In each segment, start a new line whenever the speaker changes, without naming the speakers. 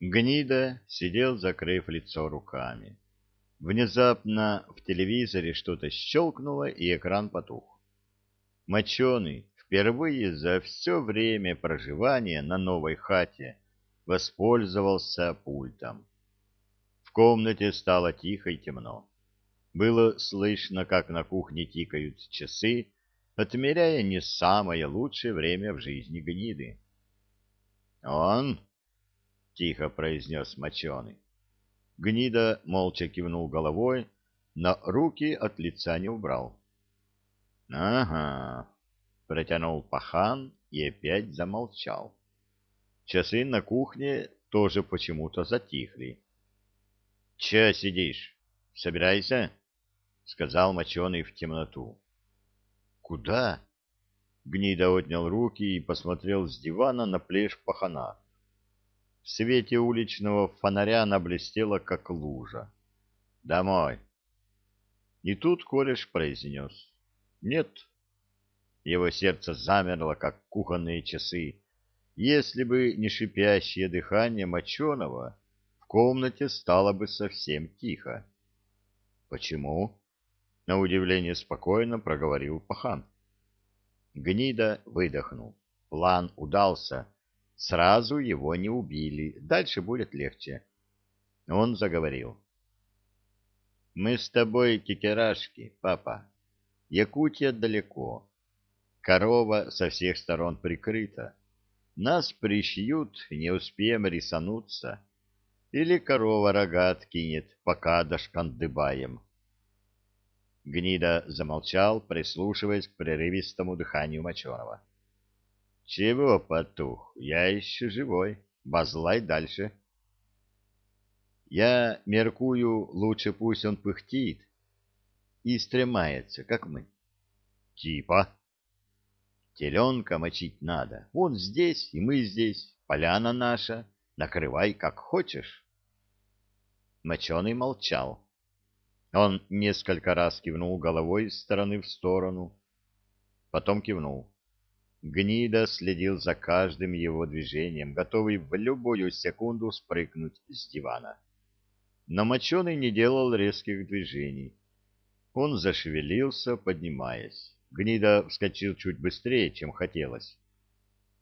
Гнида сидел, закрыв лицо руками. Внезапно в телевизоре что-то щелкнуло, и экран потух. Моченый впервые за все время проживания на новой хате воспользовался пультом. В комнате стало тихо и темно. Было слышно, как на кухне тикают часы, отмеряя не самое лучшее время в жизни гниды. «Он?» — тихо произнес моченый. Гнида молча кивнул головой, но руки от лица не убрал. — Ага, — протянул пахан и опять замолчал. Часы на кухне тоже почему-то затихли. — Че сидишь? Собирайся, — сказал моченый в темноту. — Куда? Гнида отнял руки и посмотрел с дивана на плешь пахана. В свете уличного фонаря она блестела, как лужа. «Домой!» И тут кореш произнес. «Нет». Его сердце замерло, как кухонные часы. Если бы не шипящее дыхание моченого, в комнате стало бы совсем тихо. «Почему?» — на удивление спокойно проговорил пахан. Гнида выдохнул. План удался Сразу его не убили, дальше будет легче. Он заговорил. «Мы с тобой кикерашки, папа. Якутия далеко. Корова со всех сторон прикрыта. Нас пришьют, не успеем рисануться. Или корова рога откинет, пока дошкандыбаем». Гнида замолчал, прислушиваясь к прерывистому дыханию Моченого. Чего потух? Я еще живой. Базлай дальше. Я меркую, лучше пусть он пыхтит и стремается, как мы. Типа. Теленка мочить надо. Он здесь, и мы здесь. Поляна наша. Накрывай, как хочешь. Моченый молчал. Он несколько раз кивнул головой из стороны в сторону. Потом кивнул. Гнида следил за каждым его движением, готовый в любую секунду спрыгнуть с дивана. Но моченый не делал резких движений. Он зашевелился, поднимаясь. Гнида вскочил чуть быстрее, чем хотелось.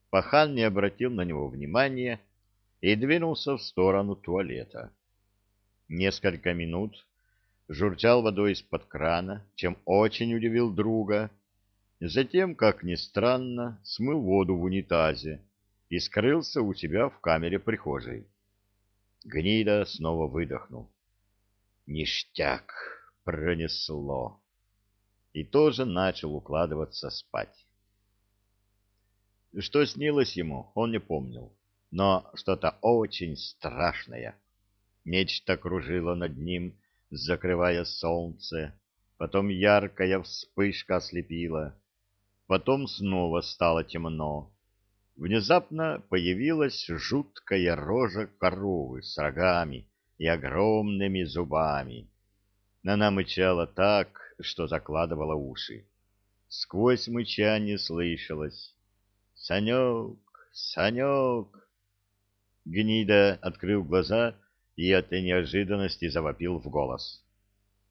Пахан не обратил на него внимания и двинулся в сторону туалета. Несколько минут журчал водой из-под крана, чем очень удивил друга — Затем, как ни странно, смыл воду в унитазе и скрылся у себя в камере прихожей. Гнида снова выдохнул. Ништяк пронесло. И тоже начал укладываться спать. Что снилось ему, он не помнил, но что-то очень страшное. Нечто кружило над ним, закрывая солнце, потом яркая вспышка ослепила, Потом снова стало темно. Внезапно появилась жуткая рожа коровы с рогами и огромными зубами. Она мычала так, что закладывала уши. Сквозь мычание слышалось «Санек! Санек!» Гнида открыл глаза и от неожиданности завопил в голос.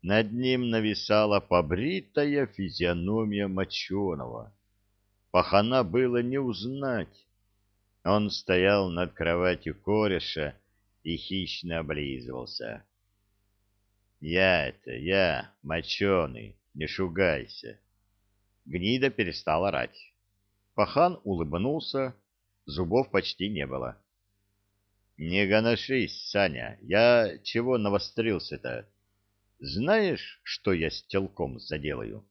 Над ним нависала побритая физиономия моченого. Пахана было не узнать. Он стоял над кроватью кореша и хищно облизывался. «Я это, я, моченый, не шугайся!» Гнида перестал орать. Пахан улыбнулся, зубов почти не было. «Не гоношись, Саня, я чего навострился-то?» Знаешь, что я с телком заделаю?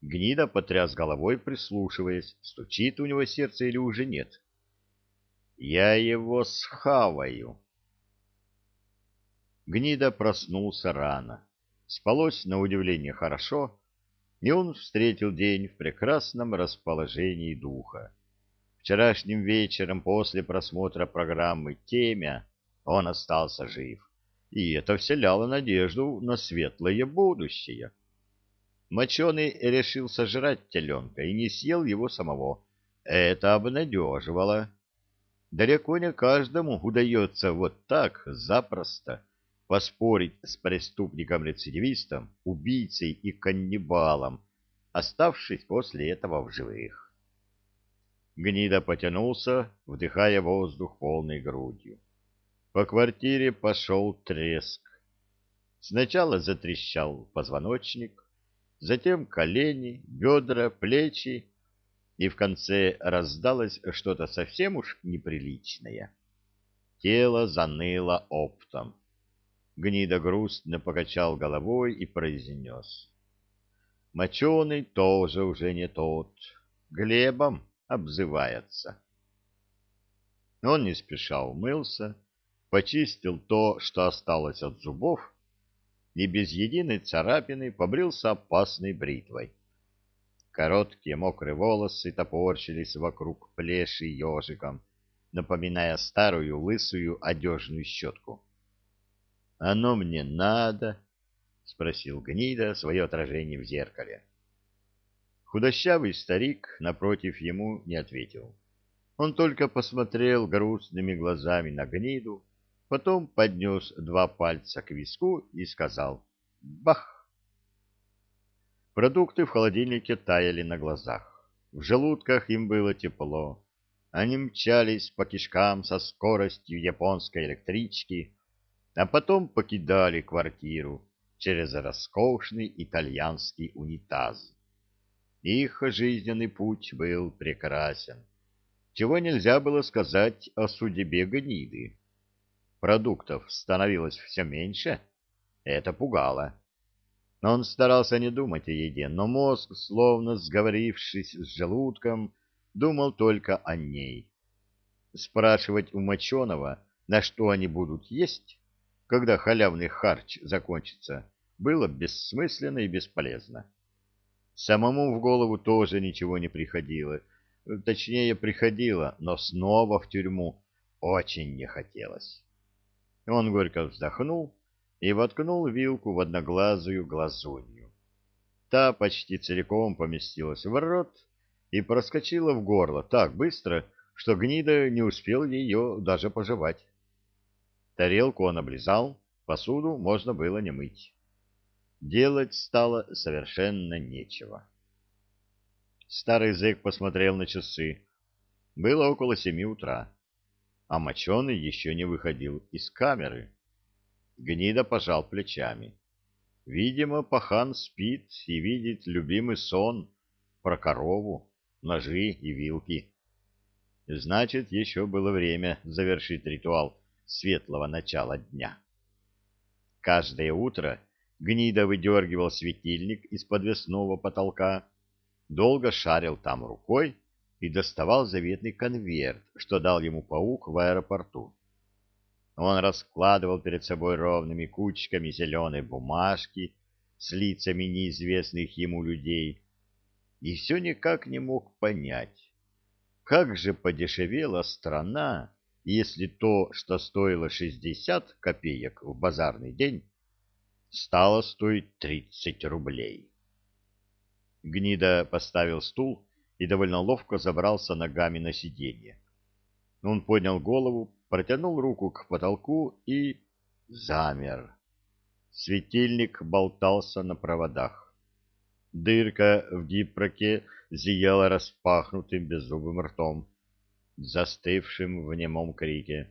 Гнида потряс головой, прислушиваясь, стучит у него сердце или уже нет. Я его схаваю. Гнида проснулся рано. Спалось на удивление хорошо, и он встретил день в прекрасном расположении духа. Вчерашним вечером после просмотра программы «Темя» он остался жив и это вселяло надежду на светлое будущее. Моченый решил сожрать теленка и не съел его самого. Это обнадеживало. Далеко не каждому удается вот так запросто поспорить с преступником-рецидивистом, убийцей и каннибалом, оставшись после этого в живых. Гнида потянулся, вдыхая воздух полной грудью. По квартире пошел треск. Сначала затрещал позвоночник, затем колени, бедра, плечи, и в конце раздалось что-то совсем уж неприличное. Тело заныло оптом. Гнида грустно покачал головой и произнес. Моченый тоже уже не тот, Глебом обзывается. Он не спеша умылся, почистил то, что осталось от зубов, и без единой царапины побрился опасной бритвой. Короткие мокрые волосы топорщились вокруг плеши ежиком, напоминая старую лысую одежную щетку. — Оно мне надо? — спросил гнида свое отражение в зеркале. Худощавый старик напротив ему не ответил. Он только посмотрел грустными глазами на гниду, потом поднес два пальца к виску и сказал «Бах!». Продукты в холодильнике таяли на глазах. В желудках им было тепло. Они мчались по кишкам со скоростью японской электрички, а потом покидали квартиру через роскошный итальянский унитаз. Их жизненный путь был прекрасен. Чего нельзя было сказать о судьбе гниды продуктов становилось все меньше, это пугало. Но он старался не думать о еде, но мозг, словно сговорившись с желудком, думал только о ней. Спрашивать у моченого, на что они будут есть, когда халявный харч закончится, было бессмысленно и бесполезно. Самому в голову тоже ничего не приходило. Точнее, приходило, но снова в тюрьму очень не хотелось. Он горько вздохнул и воткнул вилку в одноглазую глазунью. Та почти целиком поместилась в рот и проскочила в горло так быстро, что гнида не успел ее даже пожевать. Тарелку он облизал, посуду можно было не мыть. Делать стало совершенно нечего. Старый зэк посмотрел на часы. Было около семи утра а моченый еще не выходил из камеры. Гнида пожал плечами. Видимо, пахан спит и видит любимый сон про корову, ножи и вилки. Значит, еще было время завершить ритуал светлого начала дня. Каждое утро Гнида выдергивал светильник из подвесного потолка, долго шарил там рукой и доставал заветный конверт, что дал ему паук в аэропорту. Он раскладывал перед собой ровными кучками зеленой бумажки с лицами неизвестных ему людей и все никак не мог понять, как же подешевела страна, если то, что стоило 60 копеек в базарный день, стало стоить 30 рублей. Гнида поставил стул и довольно ловко забрался ногами на сиденье. Он поднял голову, протянул руку к потолку и замер. Светильник болтался на проводах. Дырка в дипроке зияла распахнутым беззубым ртом, застывшим в немом крике.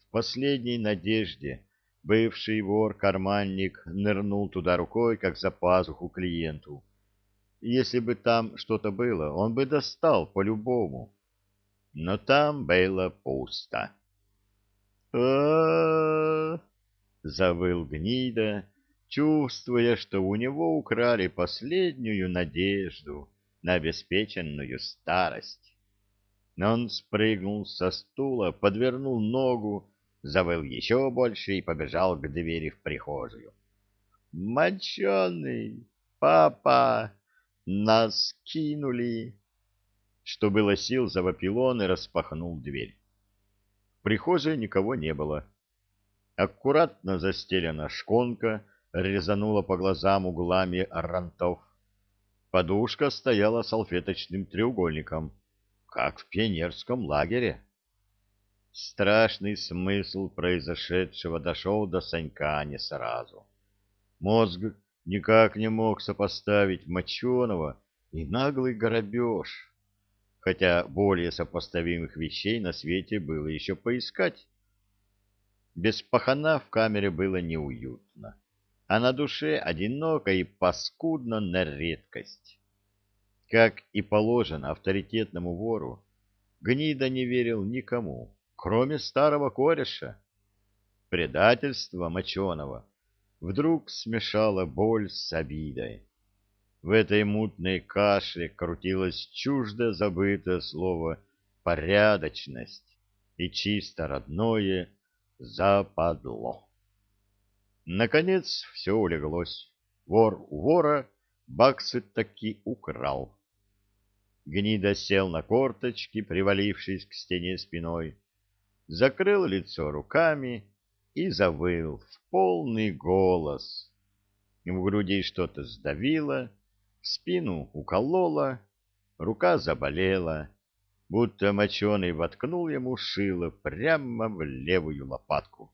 В последней надежде бывший вор-карманник нырнул туда рукой, как за пазуху клиенту если бы там что-то было, он бы достал по-любому. Но там было пусто. а завыл гнида, чувствуя, что у него украли последнюю надежду на обеспеченную старость. Но он спрыгнул со стула, подвернул ногу, завыл еще больше и побежал к двери в прихожую. «Моченый! Папа!» Нас кинули. Что было сил, завопил он и распахнул дверь. В прихожей никого не было. Аккуратно застелена шконка, резанула по глазам углами рантов. Подушка стояла салфеточным треугольником, как в пионерском лагере. Страшный смысл произошедшего дошел до Санька не сразу. Мозг никак не мог сопоставить моченого и наглый грабеж, хотя более сопоставимых вещей на свете было еще поискать. Без пахана в камере было неуютно, а на душе одиноко и паскудно на редкость. Как и положено авторитетному вору, Гнида не верил никому, кроме старого кореша. Предательство моченого вдруг смешало боль с обидой. В этой мутной каше крутилось чуждо забытое слово «порядочность» и чисто родное «западло». Наконец все улеглось. Вор у вора баксы таки украл. Гнида сел на корточки, привалившись к стене спиной, закрыл лицо руками и завыл в полный голос. В груди что-то сдавило, в спину укололо, рука заболела, будто моченый воткнул ему шило прямо в левую лопатку.